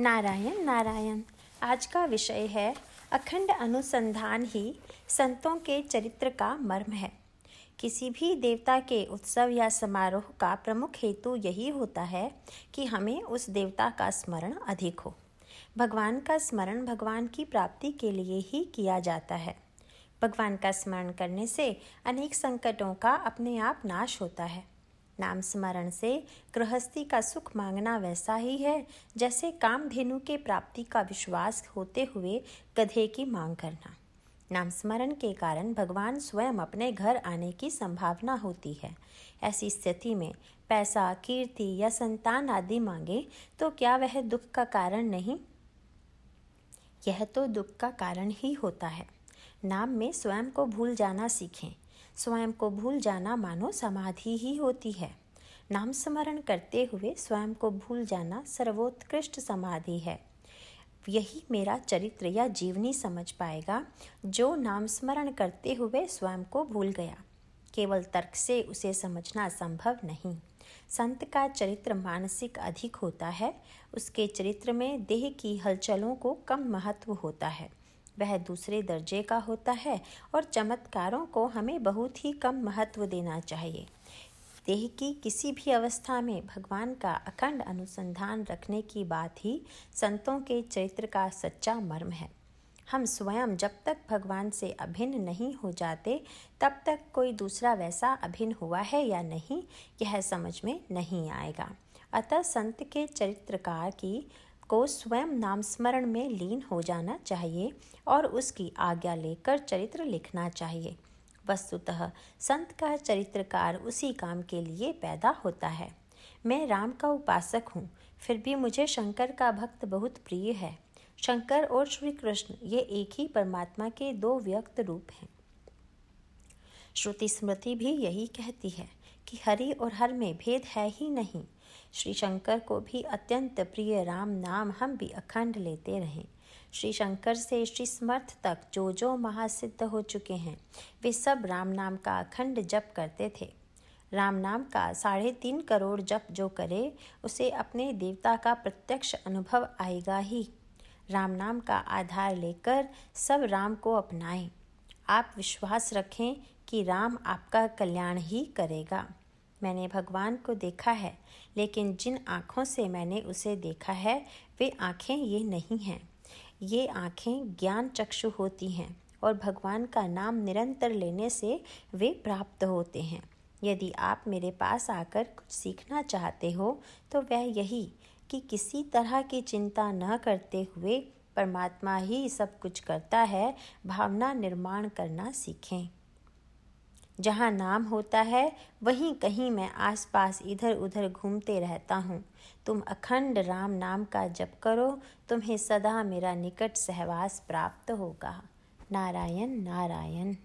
नारायण नारायण। आज का विषय है, अखंड अनुसंधान ही संतों के चरित्र का मर्म है। किसी भी देवता के उत्सव या समारोह का प्रमुख हेतु यही होता है कि हमें उस देवता का स्मरण अधिक हो। भगवान का स्मरण भगवान की प्राप्ति के लिए ही किया जाता है। भगवान का स्मरण करने से अनेक संकटों का अपने आप नाश होता है। नाम स्मरण से गृहस्थी का सुख मांगना वैसा ही है, जैसे कामधेनु के प्राप्ति का विश्वास होते हुए गधे की मांग करना। नाम स्मरण के कारण भगवान स्वयं अपने घर आने की संभावना होती है। ऐसी स्थिति में पैसा, कीर्ति या संतान आदि मांगे तो क्या वह दुख का कारण नहीं? यह तो दुख का कारण ही होता है। नाम में स्वयं को भूल जाना सीखें। स्वयं को भूल जाना मानो समाधि ही होती है। नाम स्मरण करते हुए स्वयं को भूल जाना सर्वोत्कृष्ट समाधि है। यही मेरा चरित्र या जीवनी समझ पाएगा, जो नाम स्मरण करते हुए स्वयं को भूल गया। केवल तर्क से उसे समझना संभव नहीं। संत का चरित्र मानसिक अधिक होता है, उसके चरित्र में देह की हलचलों को कम महत्व होता है। वह दूसरे दर्जे का होता है और चमत्कारों को हमें बहुत ही कम महत्व देना चाहिए। देह की किसी भी अवस्था में भगवान का अखंड अनुसंधान रखने की बात ही संतों के चरित्र का सच्चा मर्म है। हम स्वयं जब तक भगवान से अभिन्न नहीं हो जाते, तब तक कोई दूसरा वैसा अभिन्न हुआ है या नहीं, यह समझ में नहीं आएगा। अतः संत के चरित्रकार की को स्वयं नाम स्मरण में लीन हो जाना चाहिए और उसकी आज्ञा लेकर चरित्र लिखना चाहिए। वस्तुतः संत का चरित्रकार उसी काम के लिए पैदा होता है। मैं राम का उपासक हूँ, फिर भी मुझे शंकर का भक्त बहुत प्रिय है। शंकर और श्री कृष्ण ये एक ही परमात्मा के दो व्यक्त रूप हैं। श्रुति स्मृति भी यही कहती है कि हरि और हर में भेद है ही नहीं। श्री शंकर को भी अत्यंत प्रिय राम नाम हम भी अखंड लेते रहें। श्री शंकर से श्री समर्थ तक जो जो महासिद्ध हो चुके हैं, वे सब राम नाम का अखंड जप करते थे। राम नाम का साढ़े तीन करोड़ जप जो करे, उसे अपने देवता का प्रत्यक्ष अनुभव आएगा ही। राम नाम का आधार लेकर सब राम को अपनाएँ। आप विश्वास रखें कि राम आपका कल्याण ही करेगा। मैंने भगवान को देखा है, लेकिन जिन आँखों से मैंने उसे देखा है, वे आँखें ये नहीं हैं। ये आँखें ज्ञान चक्षु होती हैं और भगवान का नाम निरंतर लेने से वे प्राप्त होते हैं। यदि आप मेरे पास आकर कुछ सीखना चाहते हो तो वह यही कि किसी तरह की चिंता न करते हुए परमात्मा ही सब कुछ करता है, भावना निर्माण करना सीखें। जहाँ नाम होता है, वहीं कहीं मैं आसपास इधर उधर घूमते रहता हूँ। तुम अखंड राम नाम का जप करो, तुम्हें सदा मेरा निकट सहवास प्राप्त होगा। नारायण नारायण।